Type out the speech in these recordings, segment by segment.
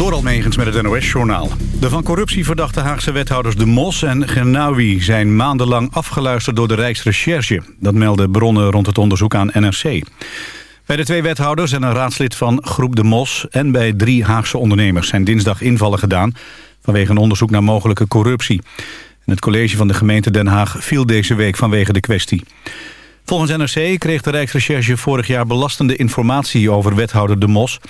Door Almegens met het NOS-journaal. De van corruptie verdachte Haagse wethouders De Mos en Genawi... zijn maandenlang afgeluisterd door de Rijksrecherche. Dat melden bronnen rond het onderzoek aan NRC. Bij de twee wethouders en een raadslid van Groep De Mos... en bij drie Haagse ondernemers zijn dinsdag invallen gedaan... vanwege een onderzoek naar mogelijke corruptie. Het college van de gemeente Den Haag viel deze week vanwege de kwestie. Volgens NRC kreeg de Rijksrecherche vorig jaar belastende informatie over wethouder De Mos.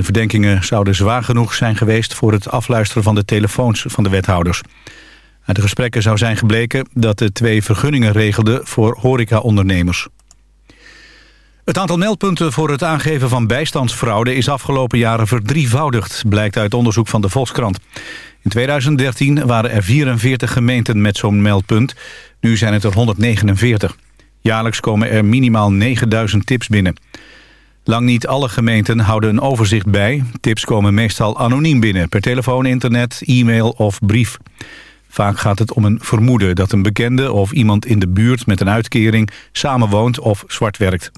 De verdenkingen zouden zwaar genoeg zijn geweest voor het afluisteren van de telefoons van de wethouders. Uit de gesprekken zou zijn gebleken dat de twee vergunningen regelden voor horecaondernemers. Het aantal meldpunten voor het aangeven van bijstandsfraude is afgelopen jaren verdrievoudigd, blijkt uit onderzoek van de Volkskrant. In 2013 waren er 44 gemeenten met zo'n meldpunt, nu zijn het er 149. Jaarlijks komen er minimaal 9000 tips binnen. Lang niet alle gemeenten houden een overzicht bij. Tips komen meestal anoniem binnen, per telefoon, internet, e-mail of brief. Vaak gaat het om een vermoeden dat een bekende of iemand in de buurt met een uitkering samenwoont of zwart werkt.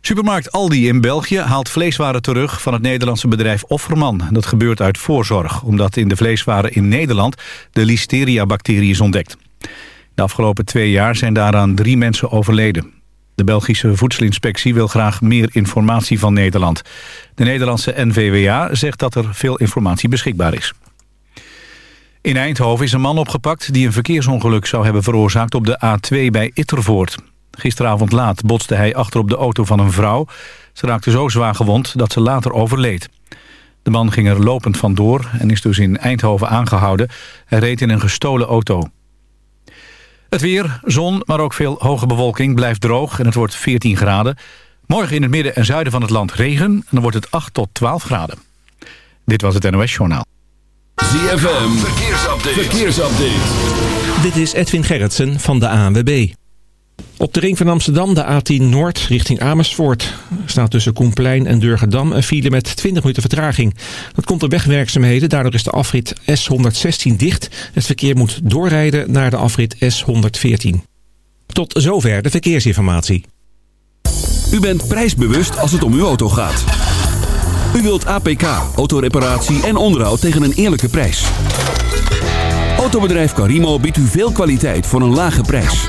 Supermarkt Aldi in België haalt vleeswaren terug van het Nederlandse bedrijf Offerman. Dat gebeurt uit voorzorg, omdat in de vleeswaren in Nederland de listeria-bacterie is ontdekt. De afgelopen twee jaar zijn daaraan drie mensen overleden. De Belgische voedselinspectie wil graag meer informatie van Nederland. De Nederlandse NVWA zegt dat er veel informatie beschikbaar is. In Eindhoven is een man opgepakt die een verkeersongeluk zou hebben veroorzaakt op de A2 bij Ittervoort. Gisteravond laat botste hij achter op de auto van een vrouw. Ze raakte zo zwaar gewond dat ze later overleed. De man ging er lopend vandoor en is dus in Eindhoven aangehouden. Hij reed in een gestolen auto. Het weer, zon, maar ook veel hoge bewolking blijft droog en het wordt 14 graden. Morgen in het midden en zuiden van het land regen en dan wordt het 8 tot 12 graden. Dit was het NOS Journaal. ZFM, verkeersupdate. verkeersupdate. Dit is Edwin Gerritsen van de ANWB. Op de ring van Amsterdam, de A10 Noord, richting Amersfoort. staat tussen Koenplein en Durgedam een file met 20 minuten vertraging. Dat komt door wegwerkzaamheden, daardoor is de afrit S116 dicht. Het verkeer moet doorrijden naar de afrit S114. Tot zover de verkeersinformatie. U bent prijsbewust als het om uw auto gaat. U wilt APK, autoreparatie en onderhoud tegen een eerlijke prijs. Autobedrijf Carimo biedt u veel kwaliteit voor een lage prijs.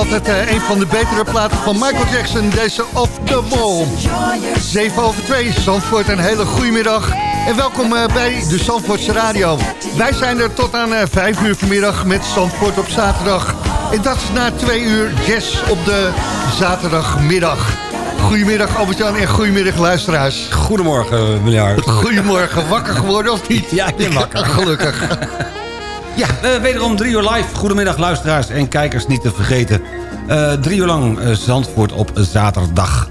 Altijd eh, een van de betere platen van Michael Jackson. Deze Off the Wall. 7 over 2, Zandvoort, een hele goede middag. En welkom eh, bij de Zandvoortse Radio. Wij zijn er tot aan eh, 5 uur vanmiddag met Zandvoort op zaterdag. En dat is na 2 uur jazz op de zaterdagmiddag. Goedemiddag Albert-Jan en goedemiddag luisteraars. Goedemorgen, meneer. Goedemorgen, wakker geworden of niet? Ja, ik ben wakker. Gelukkig. Ja, eh, wederom drie uur live. Goedemiddag luisteraars en kijkers niet te vergeten. Eh, drie uur lang eh, Zandvoort op zaterdag.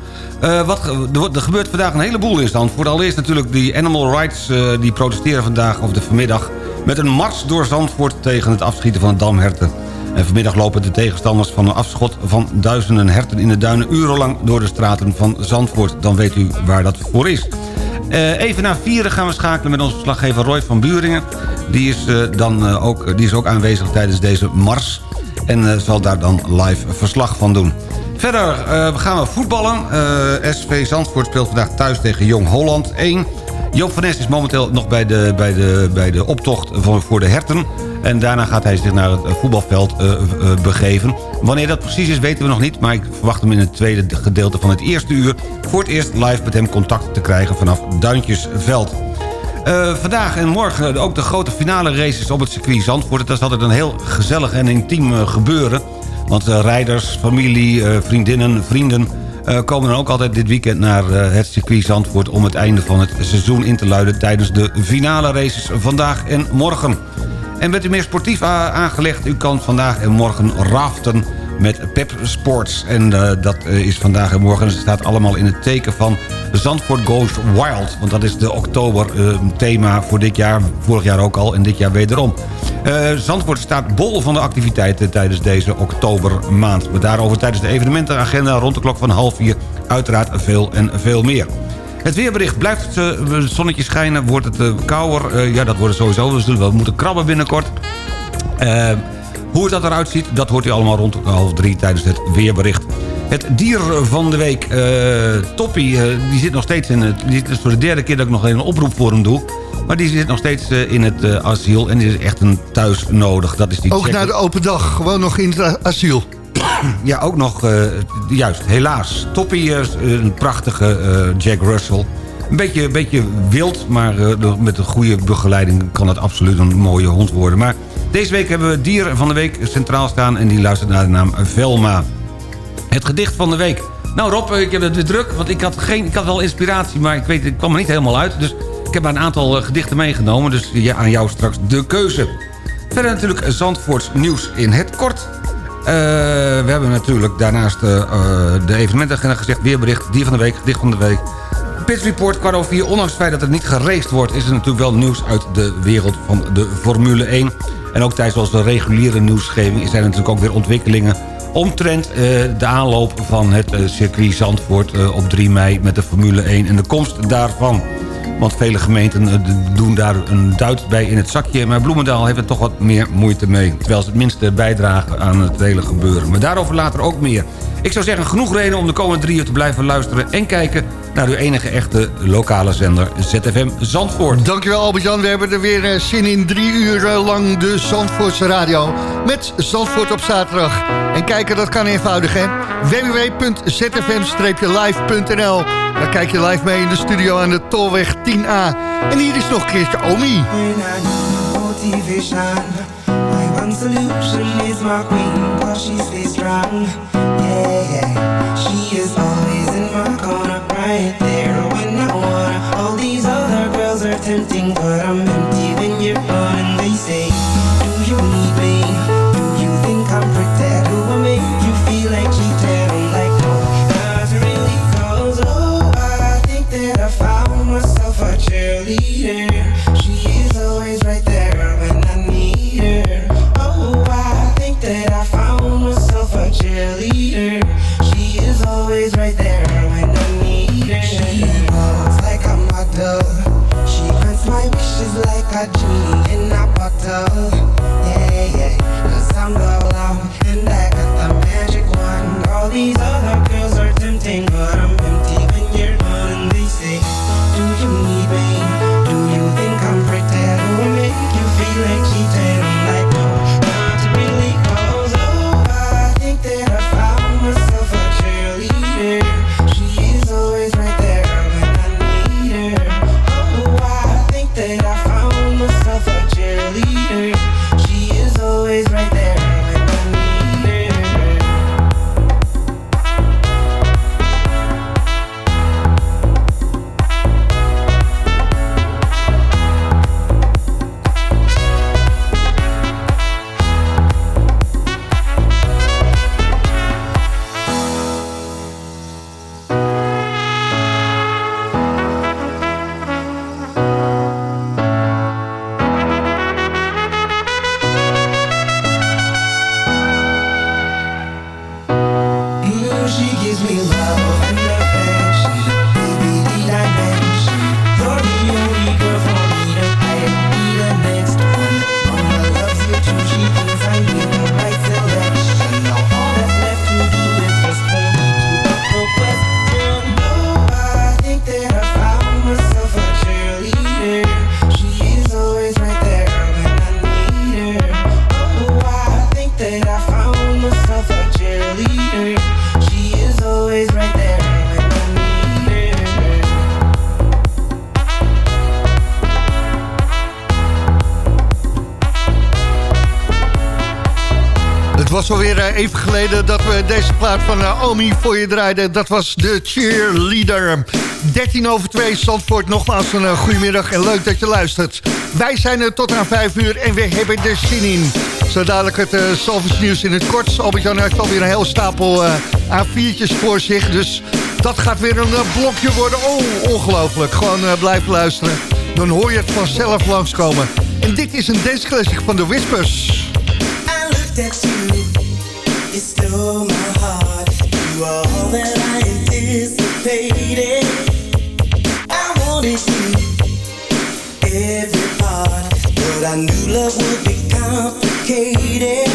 Wat, er, gebeurt vandaag een heleboel in Zandvoort. Allereerst natuurlijk die Animal Rights, die protesteren vandaag of de vanmiddag... met een mars door Zandvoort tegen het afschieten van de damherten. En vanmiddag lopen de tegenstanders van een afschot van duizenden herten in de duinen... urenlang door de straten van Zandvoort. Dan weet u waar dat voor is. Eh, even na vieren gaan we schakelen met onze verslaggever Roy van Buringen. Die is, eh, dan, eh, ook, die is ook aanwezig tijdens deze mars. En zal daar dan live verslag van doen. Verder gaan we voetballen. SV Zandvoort speelt vandaag thuis tegen Jong Holland 1. Joop van Nes is momenteel nog bij de, bij de, bij de optocht voor, voor de herten. En daarna gaat hij zich naar het voetbalveld eh, eh, begeven. Wanneer dat precies is weten we nog niet. Maar ik verwacht hem in het tweede gedeelte van het eerste uur... voor het eerst live met hem contact te krijgen vanaf Duintjesveld. Eh, vandaag en morgen ook de grote finale races op het circuit Zandvoort. Dat is altijd een heel gezellig en intiem gebeuren. Want rijders, familie, vriendinnen, vrienden... komen dan ook altijd dit weekend naar het circuit Zandvoort... om het einde van het seizoen in te luiden... tijdens de finale races vandaag en morgen. En bent u meer sportief aangelegd? U kan vandaag en morgen raften met Pep Sports. En eh, dat eh, is vandaag en morgen. En het staat allemaal in het teken van Zandvoort Goes Wild. Want dat is de oktober eh, thema voor dit jaar. Vorig jaar ook al en dit jaar wederom. Zandvoort staat bol van de activiteiten tijdens deze oktobermaand. Maar daarover tijdens de evenementenagenda rond de klok van half vier. Uiteraard veel en veel meer. Het weerbericht blijft het zonnetje schijnen, wordt het eh, kouder. Eh, ja, dat wordt het sowieso. We zullen wel moeten krabben binnenkort. Hoe het dat eruit ziet, dat hoort u allemaal rond half drie tijdens het weerbericht. Het dier van de week, Toppie, die zit nog steeds in het... Dit is voor de derde keer dat ik nog een oproep voor hem doe. Maar die zit nog steeds in het asiel en die is echt een thuis nodig. Dat is die Ook na de open dag, gewoon nog in het asiel. Ja, ook nog, eh, juist, helaas. Toppie, eh, een prachtige eh, Jack Russell. Een beetje, een beetje wild, maar met een goede begeleiding... kan het absoluut een mooie hond worden. Maar deze week hebben we dier van de week centraal staan... en die luistert naar de naam Velma. Het gedicht van de week. Nou Rob, ik heb het weer druk, want ik had, geen, ik had wel inspiratie... maar ik weet, het kwam er niet helemaal uit. Dus ik heb een aantal gedichten meegenomen. Dus ja, aan jou straks de keuze. Verder natuurlijk Zandvoorts nieuws in het kort. Eh, we hebben natuurlijk daarnaast eh, eh, de evenementagenda gezegd... weerbericht, dier van de week, gedicht van de week... Pit Report kwart over vier. Ondanks het feit dat het niet geraced wordt... is er natuurlijk wel nieuws uit de wereld van de Formule 1. En ook tijdens onze reguliere nieuwsgeving... zijn er natuurlijk ook weer ontwikkelingen... omtrent eh, de aanloop van het circuit Zandvoort op 3 mei... met de Formule 1 en de komst daarvan. Want vele gemeenten eh, doen daar een duit bij in het zakje. Maar Bloemendaal heeft er toch wat meer moeite mee. Terwijl ze het minste bijdragen aan het hele gebeuren. Maar daarover later ook meer. Ik zou zeggen, genoeg reden om de komende drie uur te blijven luisteren... en kijken naar uw enige echte lokale zender ZFM Zandvoort. Dankjewel Albert-Jan. We hebben er weer eh, zin in drie uur eh, lang de Zandvoortse radio. Met Zandvoort op zaterdag. En kijken, dat kan eenvoudig hè. www.zfm-live.nl Daar kijk je live mee in de studio aan de Tolweg 10A. En hier is nog een keertje Omi. My one solution is my queen, cause she stays strong. Yeah, yeah. She is always in my corner, right there when I wanna. All these other girls are tempting, but I'm empty she gives me love Was alweer eh, even geleden dat we deze plaat van eh, Omi voor je draaiden. Dat was de cheerleader. 13 over 2, Zandvoort. Nogmaals een uh, goedemiddag en leuk dat je luistert. Wij zijn er tot aan 5 uur en we hebben er zin in. Zo dadelijk het uh, nieuws in het kort. Albert-Jan heeft alweer een heel stapel uh, A4'tjes voor zich. Dus dat gaat weer een blokje worden. Oh, ongelooflijk. Gewoon blijven luisteren. Dan hoor je het vanzelf langskomen. En dit is een dance classic van de Whispers. I you stole my heart. You are all that I anticipated. I wanted you, every part, but I knew love would be complicated.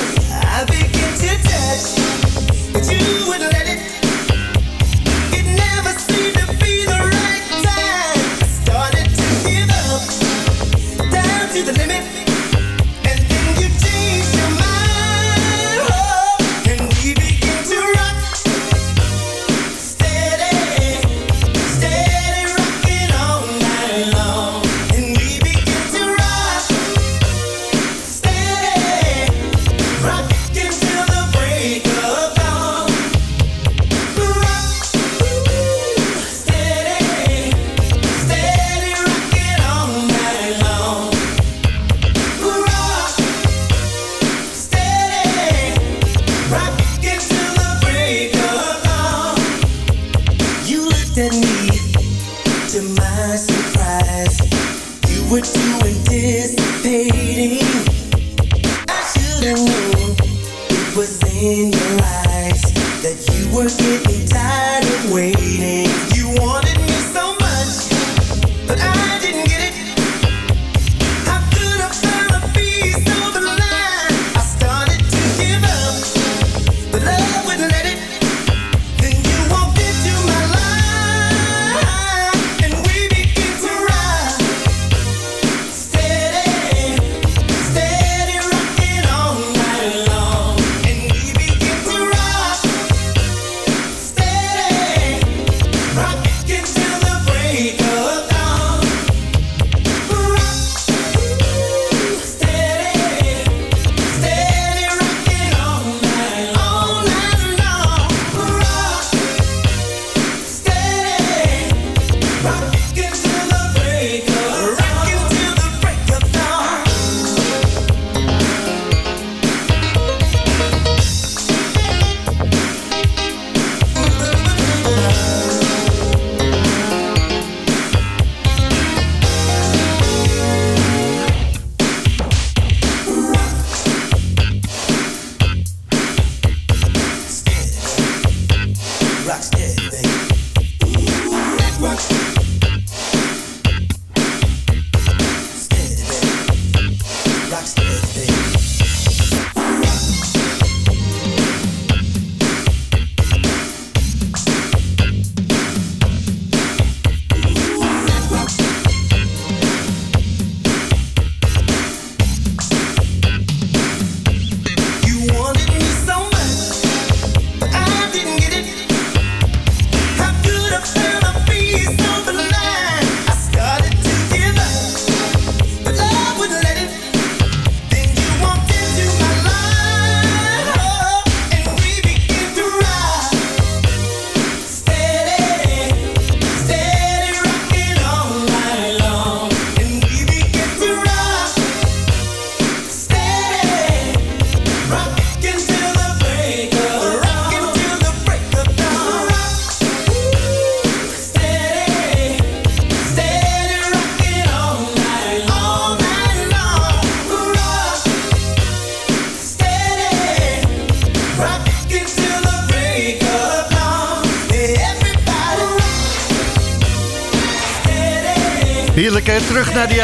Rock steady, baby.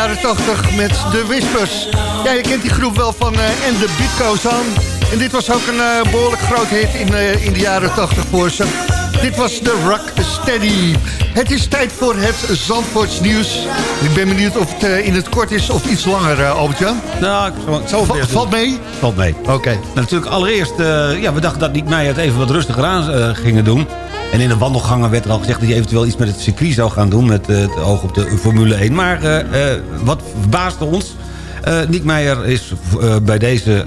Jaren 80 met de Whispers. Ja, je kent die groep wel van eh En de Beat Goes On. En dit was ook een eh, behoorlijk groot hit in, eh, in de jaren 80 voor ze. Dit was de Rock Steady. Het is tijd voor het Zandvoorts nieuws. Ik ben benieuwd of het in het kort is of iets langer, Albert-Jan. Nou, ik zal, het Va- valt mee? Valt mee. Oké. Natuurlijk allereerst, ja, we dachten dat Niek Meijer het even wat rustiger aan gingen doen. En in de wandelgangen werd er al gezegd dat hij eventueel iets met het circuit zou gaan doen... met eh, het oog op de Formule 1. Maar eh, eh, wat verbaasde ons... eh Niek Meijer is, bij deze,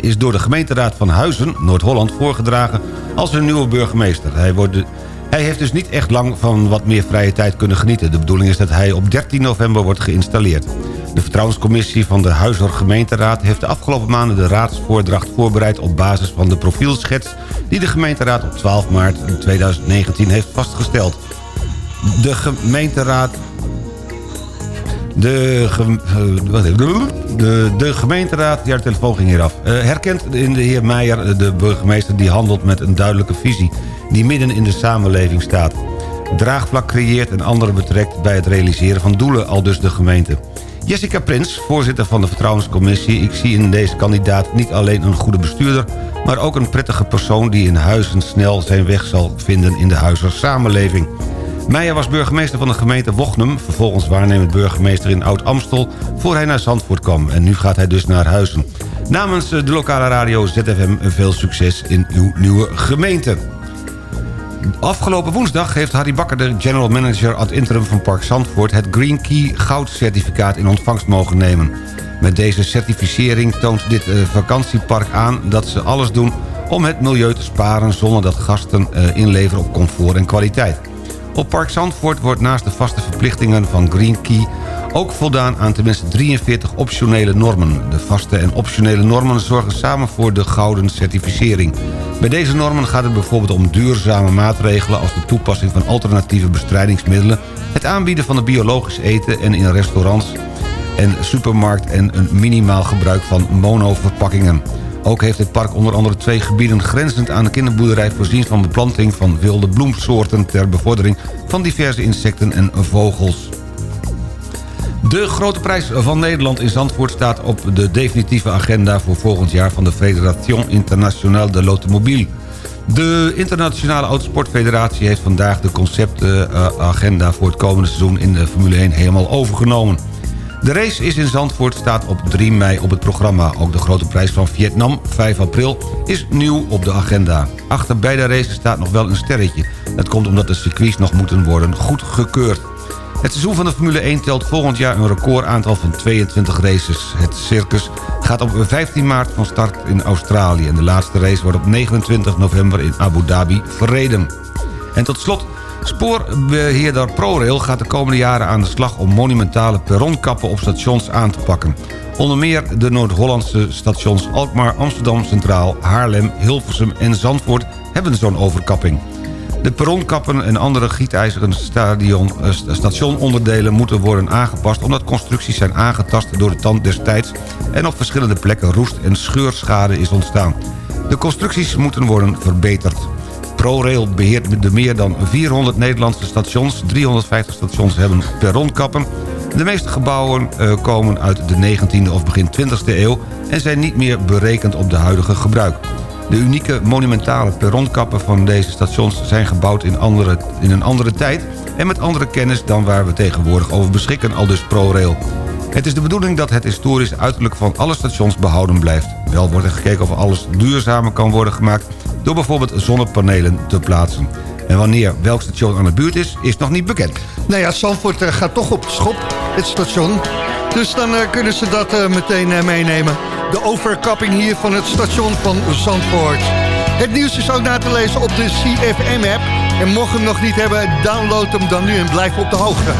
is door de gemeenteraad van Huizen, Noord-Holland... voorgedragen als hun nieuwe burgemeester. Hij, wordt hij heeft dus niet echt lang van wat meer vrije tijd kunnen genieten. De bedoeling is dat hij op 13 november wordt geïnstalleerd. De vertrouwenscommissie van de Huizer gemeenteraad... heeft de afgelopen maanden de raadsvoordracht voorbereid... op basis van de profielschets die de gemeenteraad op 12 maart 2019 heeft vastgesteld. De gemeenteraad... De, gem- eh, de, de gemeenteraad, ja de telefoon ging hier af... eh, herkent in de heer Meijer eh, de burgemeester die handelt met een duidelijke visie... die midden in de samenleving staat. Draagvlak creëert en anderen betrekt bij het realiseren van doelen, al dus de gemeente. Jessica Prins, voorzitter van de Vertrouwenscommissie... ik zie in deze kandidaat niet alleen een goede bestuurder... maar ook een prettige persoon die in Huizen snel zijn weg zal vinden in de Huizer samenleving. Meijer was burgemeester van de gemeente Wochnum... vervolgens waarnemend burgemeester in Oud-Amstel... voor hij naar Zandvoort kwam. En nu gaat hij dus naar Huizen. Namens eh, de lokale radio ZFM veel succes in uw nieuwe gemeente. Afgelopen woensdag heeft Harry Bakker, de general manager ad interim van Park Zandvoort... het Green Key goudcertificaat in ontvangst mogen nemen. Met deze certificering toont dit eh, vakantiepark aan dat ze alles doen... om het milieu te sparen zonder dat gasten eh, inleveren op comfort en kwaliteit. Op Park Zandvoort wordt naast de vaste verplichtingen van Green Key... ook voldaan aan tenminste 43 optionele normen. De vaste en optionele normen zorgen samen voor de gouden certificering. Bij deze normen gaat het bijvoorbeeld om duurzame maatregelen... als de toepassing van alternatieve bestrijdingsmiddelen... het aanbieden van biologisch eten en in restaurants en supermarkt... en een minimaal gebruik van monoverpakkingen. Ook heeft het park onder andere twee gebieden grenzend aan de kinderboerderij... voorzien van beplanting van wilde bloemsoorten... ter bevordering van diverse insecten en vogels. De grote prijs van Nederland in Zandvoort staat op de definitieve agenda... voor volgend jaar van de Fédération Internationale de l'Automobile. De Internationale Autosportfederatie heeft vandaag de conceptagenda... voor het komende seizoen in de Formule 1 helemaal overgenomen. De race is in Zandvoort staat op 3 mei op het programma. Ook de grote prijs van Vietnam, 5 april, is nieuw op de agenda. Achter beide races staat nog wel een sterretje. Dat komt omdat de circuits nog moeten worden goedgekeurd. Het seizoen van de Formule 1 telt volgend jaar een recordaantal van 22 races. Het circus gaat op 15 maart van start in Australië... en de laatste race wordt op 29 november in Abu Dhabi verreden. En tot slot, spoorbeheerder ProRail gaat de komende jaren aan de slag... om monumentale perronkappen op stations aan te pakken. Onder meer de Noord-Hollandse stations Alkmaar, Amsterdam Centraal... Haarlem, Hilversum en Zandvoort hebben zo'n overkapping. De perronkappen en andere gietijzeren stadion, eh, stationonderdelen moeten worden aangepast... omdat constructies zijn aangetast door de tand des tijds... en op verschillende plekken roest- en scheurschade is ontstaan. De constructies moeten worden verbeterd. ProRail beheert de meer dan 400 Nederlandse stations. 350 stations hebben perronkappen. De meeste gebouwen eh, komen uit de 19e of begin 20e eeuw... en zijn niet meer berekend op de huidige gebruik. De unieke monumentale perronkappen van deze stations zijn gebouwd in, andere, in een andere tijd... en met andere kennis dan waar we tegenwoordig over beschikken, al dus ProRail. Het is de bedoeling dat het historisch uiterlijk van alle stations behouden blijft. Wel wordt er gekeken of alles duurzamer kan worden gemaakt... door bijvoorbeeld zonnepanelen te plaatsen. En wanneer welk station aan de buurt is, is nog niet bekend. Nou ja, Zandvoort eh, gaat toch op schop, het station. Dus dan eh, kunnen ze dat eh, meteen meenemen. De overkapping hier van het station van Zandvoort. Het nieuws is ook na te lezen op de CFM-app. En mocht je hem nog niet hebben, download hem dan nu en blijf op de hoogte.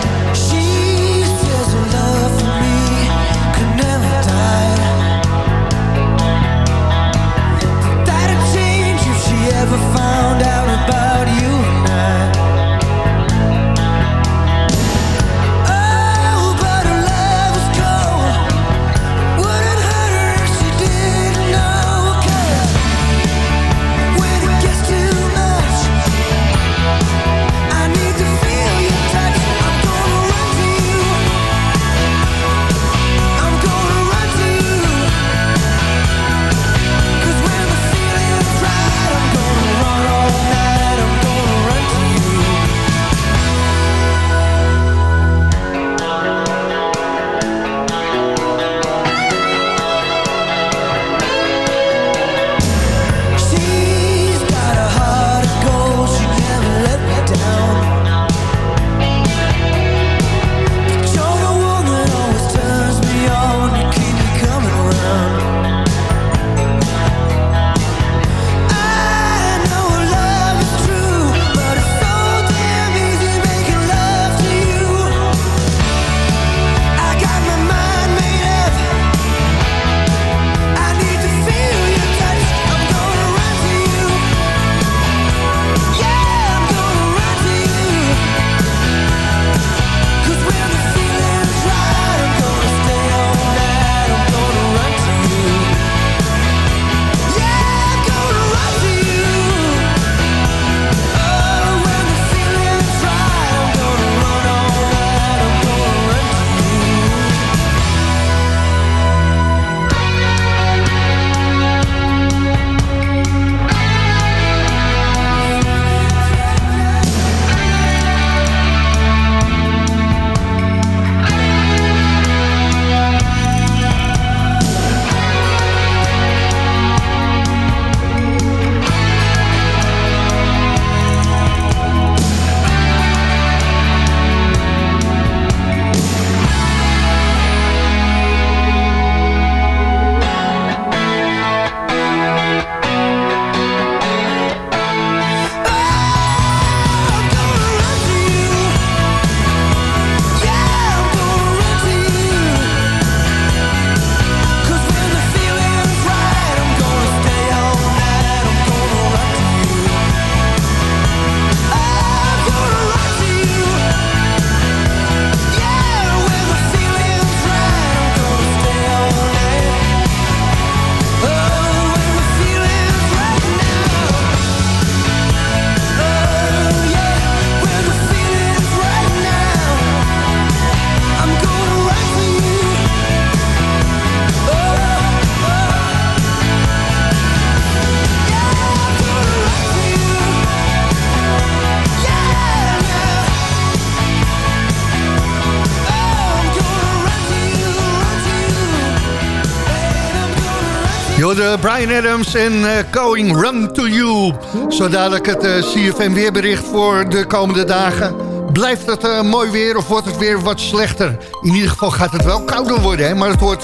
Brian Adams en eh, Going Run to You. Zo dadelijk het eh, CFM weerbericht voor de komende dagen. Blijft het eh, mooi weer of wordt het weer wat slechter? In ieder geval gaat het wel kouder worden, hè? maar het hoort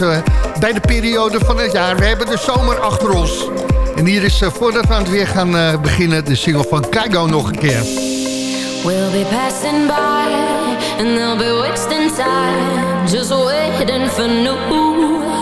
bij de periode van het jaar. We hebben de zomer achter ons. En hier is, voordat we aan het weer gaan beginnen, de single van Kaigo nog een keer. We'll be passing by and they'll be wasting time just waiting for new.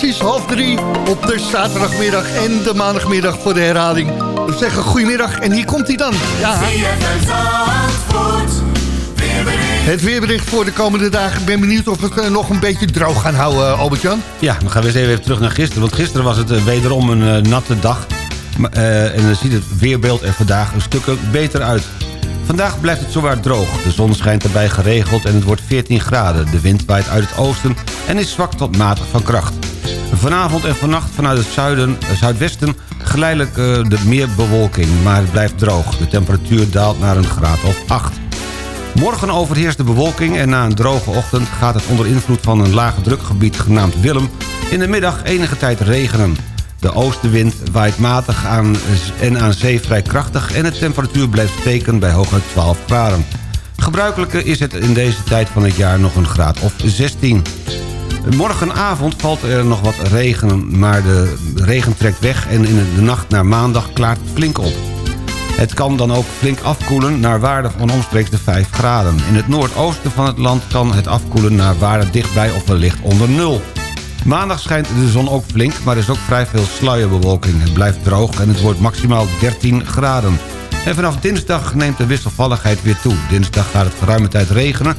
Precies half drie op de zaterdagmiddag en de maandagmiddag voor de herhaling. We zeggen goedemiddag en hier komt hij dan. Ja. Het weerbericht voor de komende dagen. Ik ben benieuwd of we het eh, nog een beetje droog gaan houden, eh, Albert-Jan. Ja, dan gaan we eens even terug naar gisteren. Want gisteren was het eh, wederom een natte dag. Maar, en dan ziet het weerbeeld er vandaag een stuk beter uit. Vandaag blijft het zowaar droog. De zon schijnt erbij geregeld en het wordt 14 graden. De wind waait uit het oosten en is zwak tot matig van kracht. Vanavond en vannacht vanuit het zuiden, zuidwesten geleidelijk eh, de meer bewolking. Maar het blijft droog. De temperatuur daalt naar een graad of 8. Morgen overheerst de bewolking en na een droge ochtend gaat het onder invloed van een lage drukgebied genaamd Willem in de middag enige tijd regenen. De oostenwind waait matig aan en aan zee vrij krachtig... en de temperatuur blijft steken bij hooguit 12 graden. Gebruikelijk is het in deze tijd van het jaar nog een graad of 16. Morgenavond valt er nog wat regen, maar de regen trekt weg... en in de nacht naar maandag klaart het flink op. Het kan dan ook flink afkoelen naar waarde van omstreeks de 5 graden. In het noordoosten van het land kan het afkoelen naar waarde dichtbij of wellicht onder nul. Maandag schijnt de zon ook flink, maar er is ook vrij veel sluierbewolking. Het blijft droog en het wordt maximaal 13 graden. En vanaf dinsdag neemt de wisselvalligheid weer toe. Dinsdag gaat het geruime tijd regenen.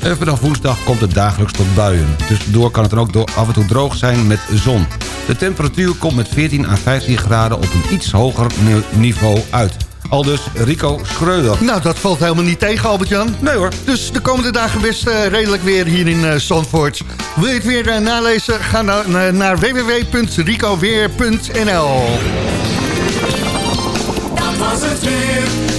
En vanaf woensdag komt het dagelijks tot buien. Tussendoor kan het dan ook door af en toe droog zijn met zon. De temperatuur komt met 14 à 15 graden op een iets hoger ni- niveau uit. Al dus Rico Schreuder. Nou, dat valt helemaal niet tegen, Albert-Jan. Nee hoor. Dus de komende dagen best eh, redelijk weer hier in eh, Zandvoort. Wil je het weer eh, nalezen? Ga nou, naar, naar www.ricoweer.nl Dat was het weer.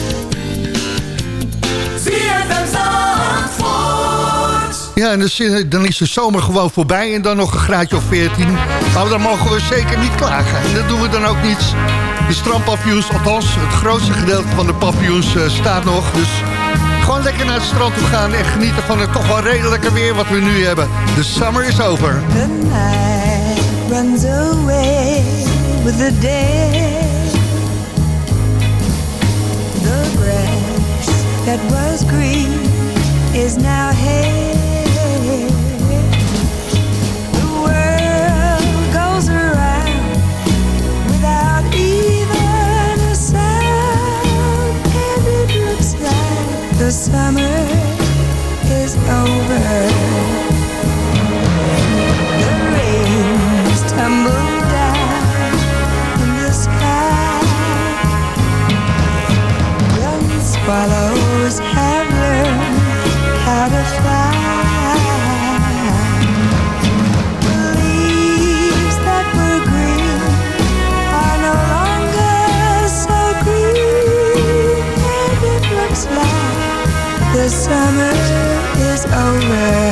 Ja, en dan is de zomer gewoon voorbij en dan nog een graadje of 14. Maar dan mogen we zeker niet klagen. En dat doen we dan ook niet. De strandpaviljoens, althans het grootste gedeelte van de paviljoens eh, staat nog. Dus gewoon lekker naar het strand toe gaan en genieten van het toch wel redelijke weer wat we nu hebben. De summer is over. The night runs away with the day. The grass that was green is now hay. Summer is over. The rains tumble down in the sky. Young swallows have learned how to summer is over.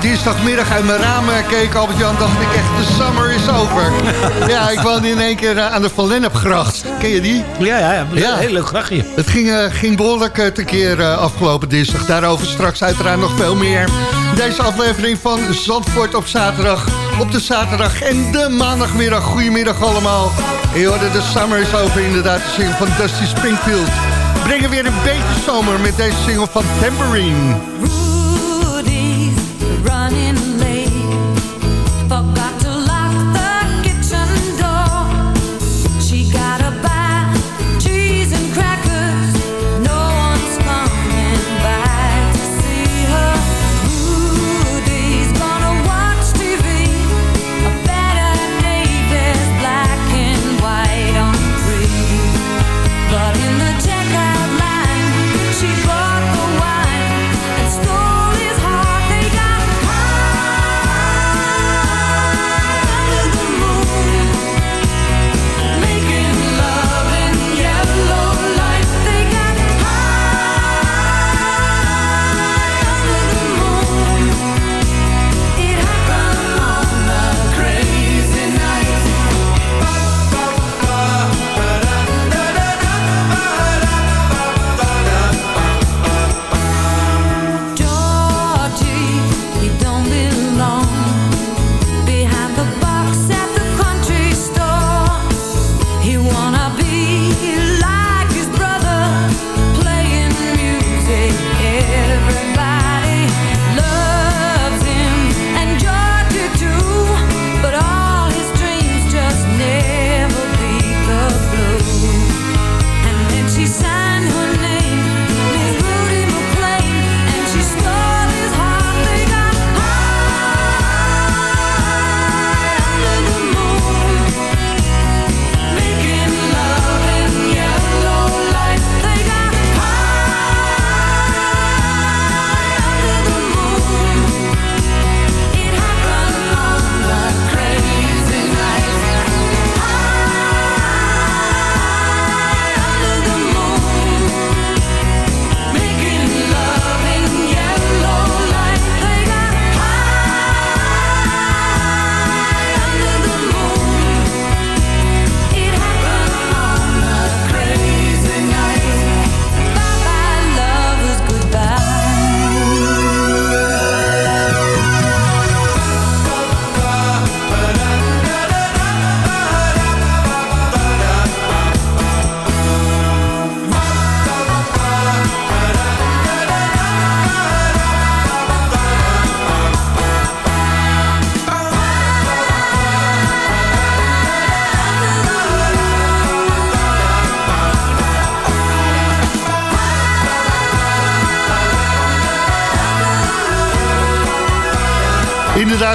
Dinsdagmiddag uit mijn raam eh, keek, Albert-Jan, dacht ik echt, de summer is over. ja, ik woonde in één keer eh, aan de Van Lennepgracht. Ken je die? Ja, ja, ja. Ja. Een heel leuk grachtje. Het ging, eh, ging behoorlijk eh, tekeer afgelopen dinsdag. Daarover straks uiteraard nog veel meer. Deze aflevering van Zandvoort op zaterdag. Op de zaterdag en de maandagmiddag. Goedemiddag allemaal. En je hoorde de summer is over inderdaad. De single van Dusty Springfield. Brengen weer een beetje zomer met deze single van Tambourine. Running late. Forgot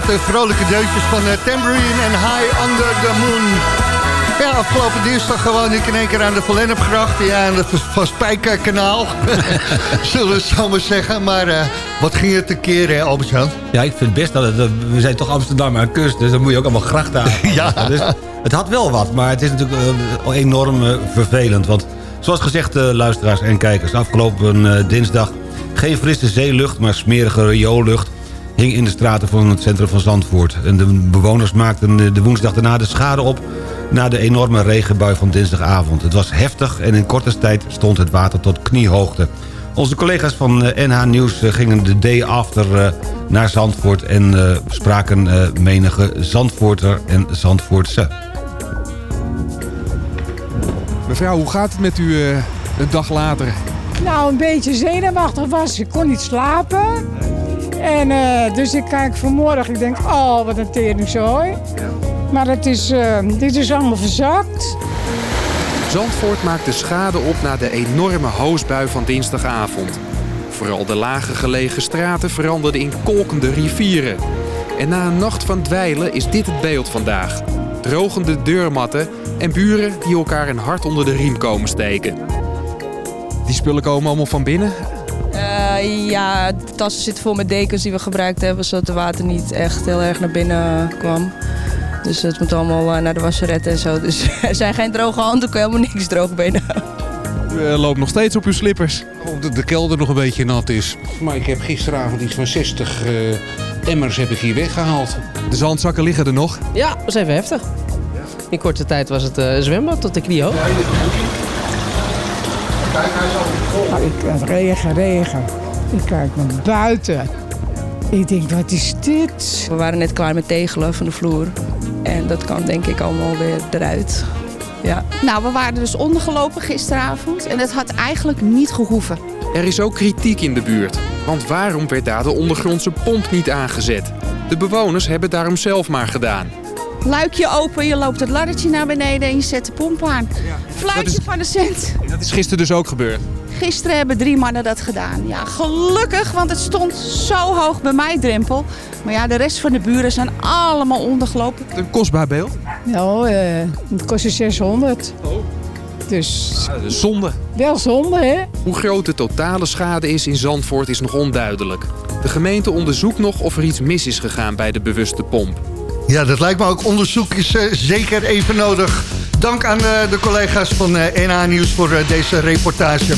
de vrolijke deuntjes van eh, Tambourine en High Under the Moon. Ja, afgelopen dinsdag gewoon ik in één keer aan de Verlennepgracht. Ja, aan het Van Spijkerkanaal. Zullen we zo maar zeggen. Maar eh, wat ging het een keer, hè, Albert-Jan? Ja, ik vind best dat het... We zijn toch Amsterdam aan kust, dus dan moet je ook allemaal grachten aan. Ja. Dus het had wel wat, maar het is natuurlijk eh, enorm eh, vervelend. Want zoals gezegd, eh, luisteraars en kijkers... afgelopen eh, dinsdag geen frisse zeelucht, maar smerige rioollucht... hing in de straten van het centrum van Zandvoort. En de bewoners maakten eh, de woensdag daarna de schade op... na de enorme regenbui van dinsdagavond. Het was heftig en in korte tijd stond het water tot kniehoogte. Onze collega's van eh, NH Nieuws eh, gingen de day after eh, naar Zandvoort... en eh, spraken eh, menige Zandvoorter en Zandvoortse. Mevrouw, hoe gaat het met u eh, een dag later? Nou, een beetje zenuwachtig was. Ik kon niet slapen. En eh, dus ik kijk vanmorgen, ik denk, oh, wat een teringzooi. Maar het is, eh, dit is allemaal verzakt. Zandvoort maakte schade op na de enorme hoosbui van dinsdagavond. Vooral de lage gelegen straten veranderden in kolkende rivieren. En na een nacht van dweilen is dit het beeld vandaag. Drogende deurmatten en buren die elkaar een hart onder de riem komen steken. Die spullen komen allemaal van binnen. Eh, ja, de tassen zitten vol met dekens die we gebruikt hebben, zodat het water niet echt heel erg naar binnen kwam. Dus het moet allemaal eh, naar de wasseret en zo. Dus er zijn geen droge handen, je helemaal niks droog benen. U eh, loopt nog steeds op uw slippers. Omdat de kelder nog een beetje nat is. Maar ik heb gisteravond iets van 60 eh, emmers heb ik hier weggehaald. De zandzakken liggen er nog. Ja, dat is even heftig. In korte tijd was het eh, een zwembad tot de knie hoog. Nou, ik, eh, regen, regen. Ik kijk naar buiten. Ik denk, wat is dit? We waren net klaar met tegelen van de vloer. En dat kan denk ik allemaal weer eruit. Ja. Nou, we waren dus ondergelopen gisteravond en het had eigenlijk niet gehoeven. Er is ook kritiek in de buurt. Want waarom werd daar de ondergrondse pomp niet aangezet? De bewoners hebben het daarom zelf maar gedaan. Luikje open, je loopt het laddertje naar beneden en je zet de pomp aan. Fluitje van de cent. Dat is gisteren dus ook gebeurd. Gisteren hebben drie mannen dat gedaan. Ja, gelukkig, want het stond zo hoog bij mij drempel. Maar ja, de rest van de buren zijn allemaal ondergelopen. Een kostbaar beeld. Nou, het kostte 600. Dus zonde. wel zonde, hè? Hoe groot de totale schade is in Zandvoort is nog onduidelijk. De gemeente onderzoekt nog of er iets mis is gegaan bij de bewuste pomp. Ja, dat lijkt me ook. Onderzoek is eh, zeker even nodig. Dank aan eh, de collega's van eh, NH Nieuws voor deze reportage.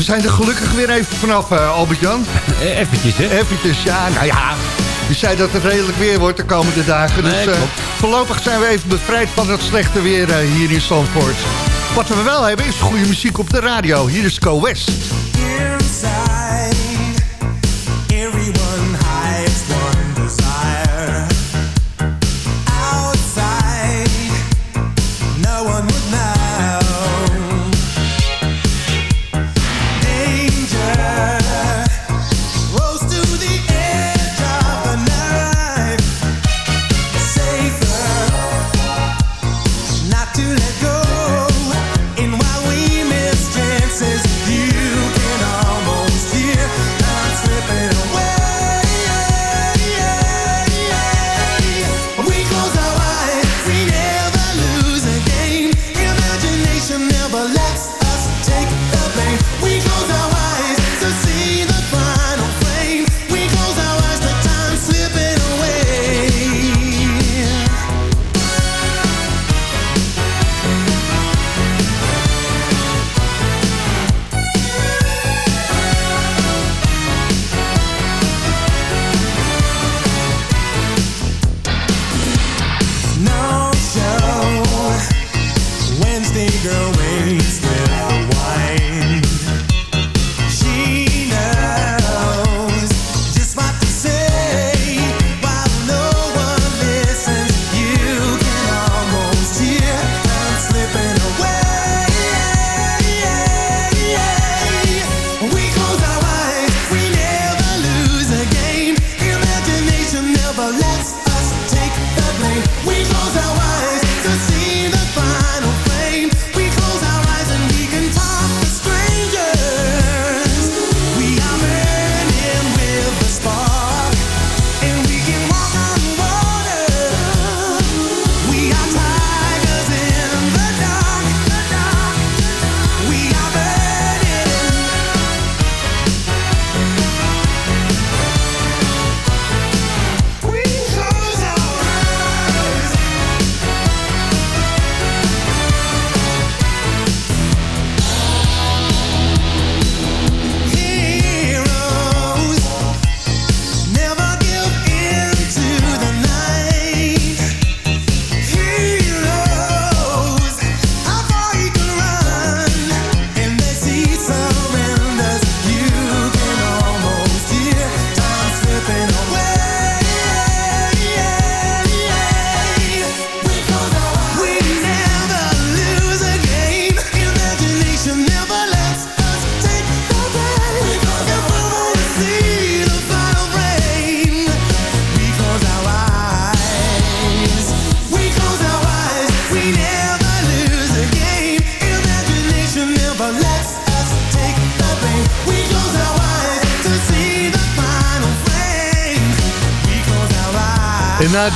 We zijn er gelukkig weer even vanaf, eh, Albert-Jan. Eventjes, hè? Eventjes, ja. Nou ja, je zei dat het redelijk weer wordt de komende dagen. Nee, dus eh, klopt. voorlopig zijn we even bevrijd van het slechte weer hier in Zandvoort. Wat we wel hebben is goede muziek op de radio. Hier is Co West.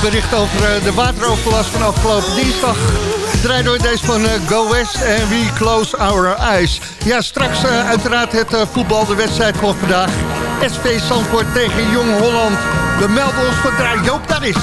Bericht over eh, de wateroverlast van afgelopen dinsdag... draaien we deze van eh, Go West en We Close Our Eyes. Ja, straks eh, uiteraard het voetbal, de wedstrijd van vandaag. SV Zandvoort tegen Jong Holland. We melden ons zodra Joop daar is.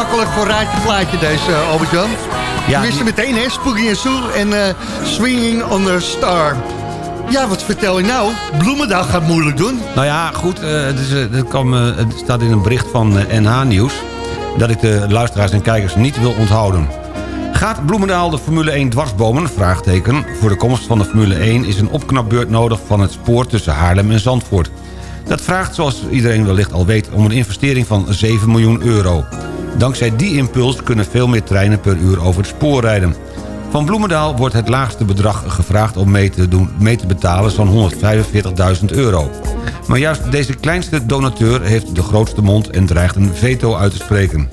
Makkelijk voor Raadje Plaatje, deze uh, Albert-Jan. Ja, Je wist er meteen, hè? Spooky en Soel en eh, Swinging on the Star. Ja, wat vertel je nou? Bloemendag gaat moeilijk doen. Nou ja, goed, eh, het, is, eh, het, kwam, eh, het staat in een bericht van eh, NH Nieuws... dat ik de luisteraars en kijkers niet wil onthouden. Gaat Bloemendaal de Formule 1 dwarsbomen? Vraagteken. Voor de komst van de Formule 1 is een opknapbeurt nodig... van het spoor tussen Haarlem en Zandvoort. Dat vraagt, zoals iedereen wellicht al weet... om een investering van 7 miljoen euro. Dankzij die impuls kunnen veel meer treinen per uur over het spoor rijden. Van Bloemendaal wordt het laagste bedrag gevraagd om mee te, doen, mee te betalen... zo'n 145.000 euro. Maar juist deze kleinste donateur heeft de grootste mond... en dreigt een veto uit te spreken.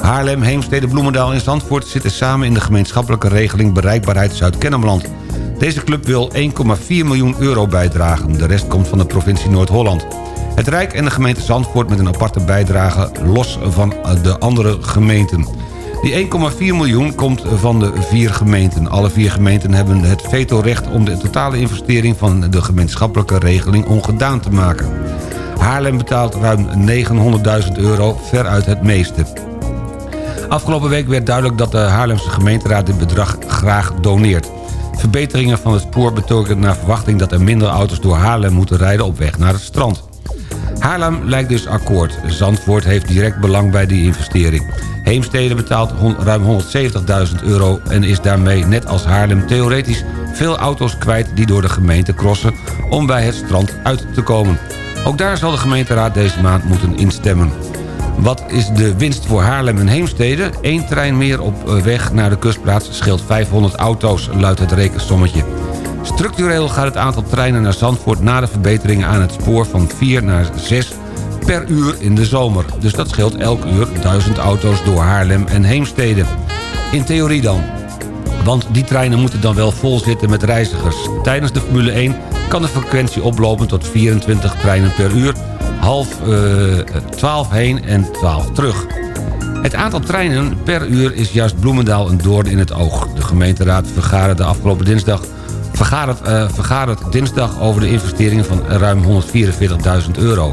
Haarlem, Heemstede, Bloemendaal en Zandvoort... zitten samen in de gemeenschappelijke regeling Bereikbaarheid Zuid-Kennemerland. Deze club wil 1,4 miljoen euro bijdragen. De rest komt van de provincie Noord-Holland. Het Rijk en de gemeente Zandvoort met een aparte bijdrage... los van de andere gemeenten. Die 1,4 miljoen komt van de vier gemeenten. Alle vier gemeenten hebben het vetorecht om de totale investering van de gemeenschappelijke regeling ongedaan te maken. Haarlem betaalt ruim 900.000 euro, veruit het meeste. Afgelopen week werd duidelijk dat de Haarlemse gemeenteraad dit bedrag graag doneert. Verbeteringen van het spoor betekenen naar verwachting dat er minder auto's door Haarlem moeten rijden op weg naar het strand. Haarlem lijkt dus akkoord. Zandvoort heeft direct belang bij die investering. Heemstede betaalt ruim 170.000 euro... en is daarmee net als Haarlem theoretisch veel auto's kwijt... die door de gemeente crossen om bij het strand uit te komen. Ook daar zal de gemeenteraad deze maand moeten instemmen. Wat is de winst voor Haarlem en Heemstede? Eén trein meer op eh, weg naar de kustplaats scheelt 500 auto's, luidt het rekensommetje. Structureel gaat het aantal treinen naar Zandvoort... na de verbeteringen aan het spoor van 4 naar 6 per uur in de zomer. Dus dat scheelt elk uur 1000 auto's door Haarlem en Heemstede. In theorie dan. Want die treinen moeten dan wel vol zitten met reizigers. Tijdens de Formule 1 kan de frequentie oplopen tot 24 treinen per uur... half eh 12 heen en 12 terug. Het aantal treinen per uur is juist Bloemendaal een doorn in het oog. De gemeenteraad vergaderde afgelopen dinsdag vergaderd, eh, dinsdag over de investeringen van ruim 144.000 euro.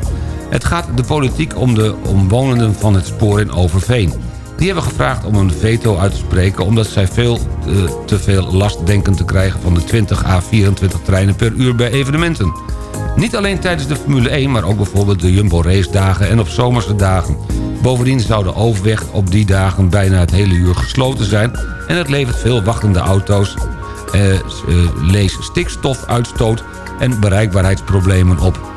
Het gaat de politiek om de omwonenden van het spoor in Overveen. Die hebben gevraagd om een veto uit te spreken... omdat zij veel eh, te veel last denken te krijgen... van de 20 à 24 treinen per uur bij evenementen. Niet alleen tijdens de Formule 1, maar ook bijvoorbeeld de Jumbo race dagen en op zomerse dagen. Bovendien zou de overweg op die dagen bijna het hele uur gesloten zijn... en het levert veel wachtende auto's, lees stikstofuitstoot en bereikbaarheidsproblemen op.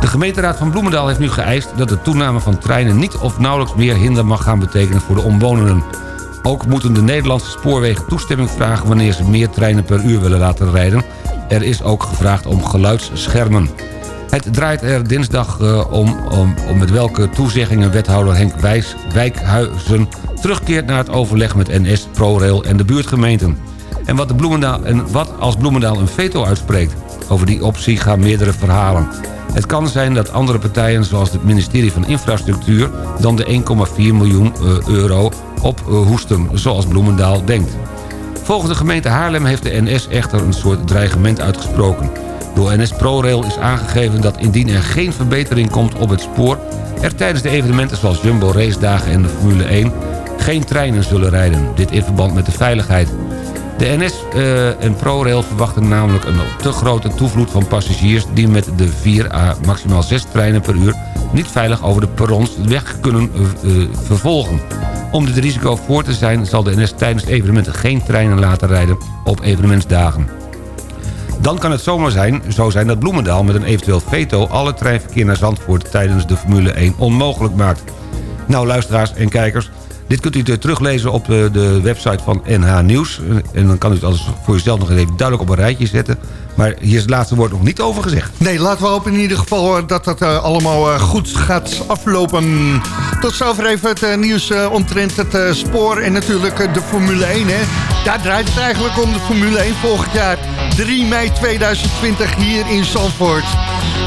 De gemeenteraad van Bloemendaal heeft nu geëist dat de toename van treinen niet of nauwelijks meer hinder mag gaan betekenen voor de omwonenden. Ook moeten de Nederlandse spoorwegen toestemming vragen wanneer ze meer treinen per uur willen laten rijden. Er is ook gevraagd om geluidsschermen. Het draait er dinsdag uh, om, om, om met welke toezeggingen wethouder Henk Wijs, Wijkhuizen terugkeert naar het overleg met NS, ProRail en de buurtgemeenten. En wat, Bloemendaal, en wat als Bloemendaal een veto uitspreekt? Over die optie gaan meerdere verhalen. Het kan zijn dat andere partijen zoals het ministerie van Infrastructuur... dan de 1,4 miljoen uh, euro op uh, hoesten, zoals Bloemendaal denkt. Volgens de gemeente Haarlem heeft de NS echter een soort dreigement uitgesproken. Door NS ProRail is aangegeven dat indien er geen verbetering komt op het spoor... er tijdens de evenementen zoals Jumbo Race Dagen en de Formule 1... geen treinen zullen rijden, dit in verband met de veiligheid. De NS uh, en ProRail verwachten namelijk een te grote toevloed van passagiers... die met de 4 à maximaal 6 treinen per uur niet veilig over de perrons weg kunnen uh, vervolgen. Om dit risico voor te zijn zal de NS tijdens evenementen geen treinen laten rijden op evenementsdagen. Dan kan het zomaar zijn, zo zijn dat Bloemendaal met een eventueel veto... alle treinverkeer naar Zandvoort tijdens de Formule 1 onmogelijk maakt. Nou, luisteraars en kijkers... Dit kunt u teruglezen op de, de website van NH Nieuws. En dan kan u het alles voor uzelf nog even duidelijk op een rijtje zetten. Maar hier is het laatste woord nog niet over gezegd. Nee, laten we hopen in ieder geval dat dat allemaal goed gaat aflopen. Tot zover even het nieuws omtrent het spoor en natuurlijk de Formule 1. Hè. Daar draait het eigenlijk om de Formule 1 volgend jaar. 3 mei 2020 hier in Zandvoort.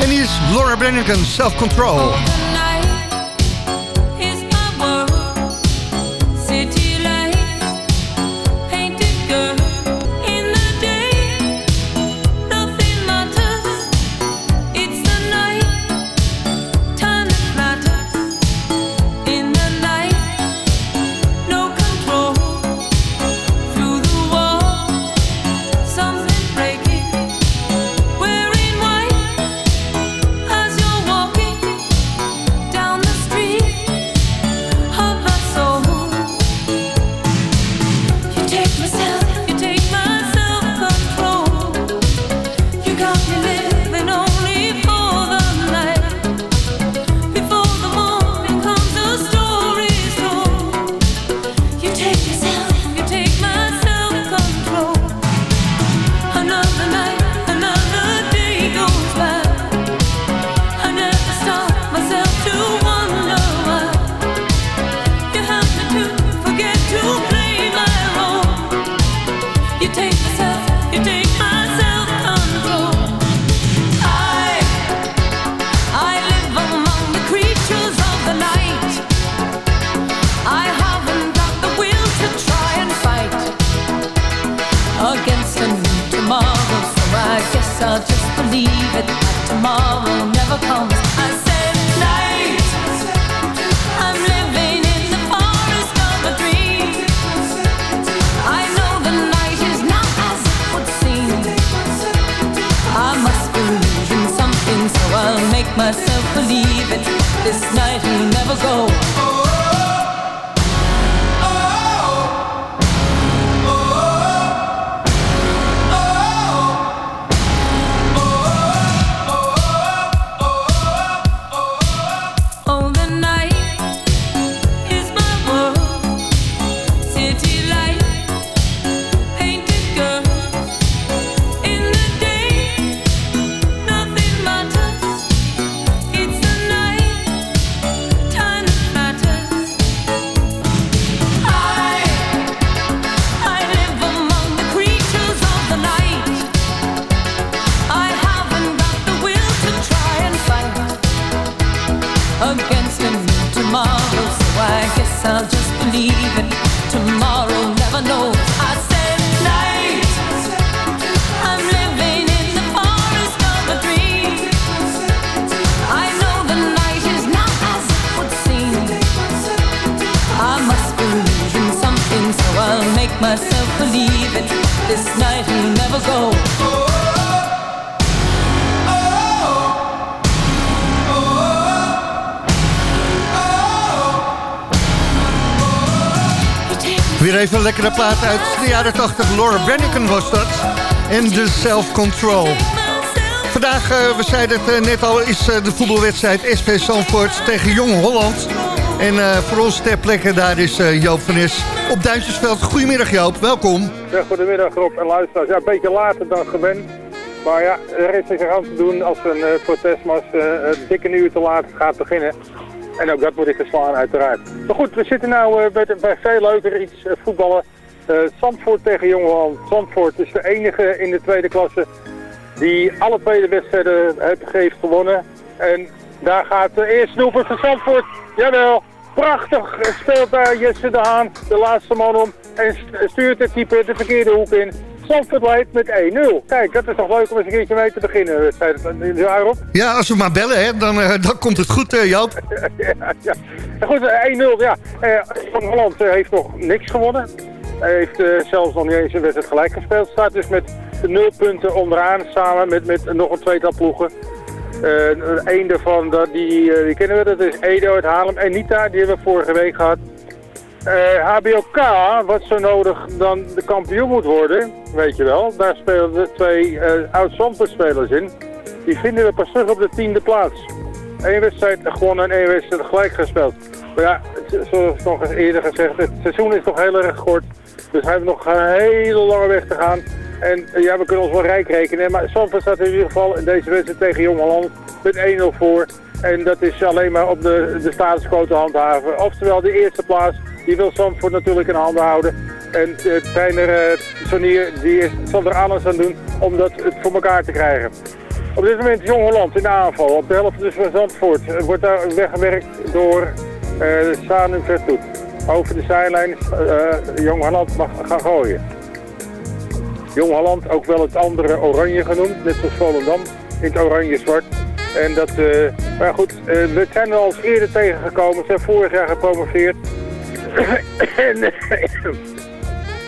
En hier is Laura Branigan, Self Control. leaving. Tomorrow never knows. I said night. I'm living in the forest of a dream. I know the night is not as it would seem. I must believe in something, so I'll make myself believe it. This night will never go. Weer even een lekkere plaat uit de jaren 80. Laura Branigan was dat. En de Self Control. Vandaag, eh, we zeiden het eh, net al, is eh, de voetbalwedstrijd SV Zandvoort tegen Jong Holland. En voor ons ter plekke daar is Joop van Nes op Duitsersveld. Goedemiddag Joop, welkom. Ja, goedemiddag Rob en luisteraars. Ja, een beetje later dan gewend. Maar ja, er is niks aan te doen als een uh, protestmars een dikke uur te laat gaat beginnen. En ook dat moet ik verslaan uiteraard. Maar goed, we zitten nu bij, bij veel leuker iets eh, voetballen. Eh, Zandvoort tegen Jongeland. Zandvoort is de enige in de tweede klasse die alle tweede wedstrijden heeft, gewonnen. En daar gaat de eerste doelpunt van Zandvoort. Jawel, prachtig speelt daar Jesse de Haan, de laatste man om. En st- stuurt het keeper de verkeerde hoek in. Zandvoort leidt met 1-0. Kijk, dat is toch leuk om eens een keertje mee te beginnen. Daarop. Ja, als we maar bellen, hè, dan, eh, dan komt het goed, eh, Joop. ja, ja. Goed, eh, 1-0, ja. Eh, Van Holland heeft nog niks gewonnen. Hij heeft zelfs nog niet eens een wedstrijd gelijk gespeeld. Staat dus met nul punten onderaan samen met, met nog een tweetal ploegen. Eén daarvan, dat, die, die kennen we, dat is Edo uit Haarlem. En Nita, die hebben we vorige week gehad. Eh, HBOK, wat zo nodig dan de kampioen moet worden, weet je wel. Daar spelen de twee eh oud spelers in. Die vinden we pas terug op de tiende plaats. Eén wedstrijd gewonnen en één wedstrijd gelijk gespeeld. Maar ja, zoals nog eerder gezegd, het seizoen is nog heel erg kort. Dus hij heeft nog een hele lange weg te gaan. En eh, ja, we kunnen ons wel rijk rekenen. Maar Zandvoort staat in ieder geval in deze wedstrijd tegen Jong Holland met 1-0 voor. En dat is alleen maar op de, de status quo te handhaven. Oftewel, de eerste plaats, die wil Zandvoort natuurlijk in handen houden. En de trainer Sonier, die is, zal er alles aan doen om dat voor elkaar te krijgen. Op dit moment Jong Holland in de aanval. Op de helft dus van Zandvoort eh, wordt daar weggewerkt door eh Sanu Vertoet. Over de zijlijn eh Jong Holland mag gaan gooien. Jong Holland, ook wel het andere oranje genoemd, net zoals Volendam, in het oranje-zwart. En dat, eh, maar goed, eh, we zijn er al eerder tegengekomen. Ze zijn vorig jaar gepromoveerd. en eh,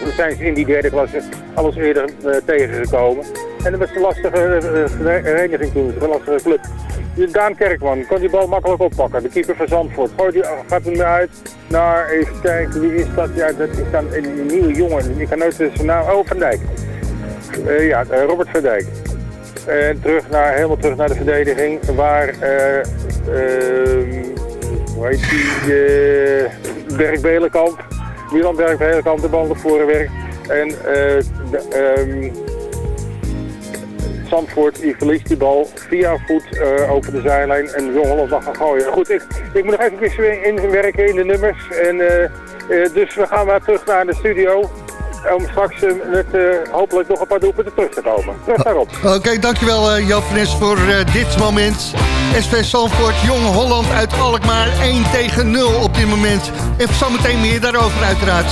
we zijn ze in die derde klasse al eens eerder tegengekomen. En dat was een lastige vereniging toen, een lastige club. Daan Kerkman kon die bal makkelijk oppakken, de keeper van Zandvoort. Gooit die, gaat hem uit naar, even kijken, wie is dat? Ja, dat is dan een, nieuwe jongen. Ik kan nooit zijn naam, oh, Van Dijk. Ja, Robert van Dijk. En terug naar, helemaal terug naar de verdediging, waar, eh ehm, hoe heet die, eh Berg Belenkamp, Milan Berg Belenkamp de bal naar voren werkt. En eh de, ehm, Zandvoort die verliest die bal via voet eh, over de zijlijn en Jong Holland mag gaan gooien. Goed, ik, ik moet nog even inwerken in de nummers. En, eh, eh, dus we gaan maar terug naar de studio om straks eh, met eh, hopelijk nog een paar doelpunten terug te komen. Terug daarop. Oké, dankjewel Nes voor dit moment. SV Zandvoort, Jong Holland uit Alkmaar 1 tegen 0 op dit moment. En zometeen meer daarover uiteraard.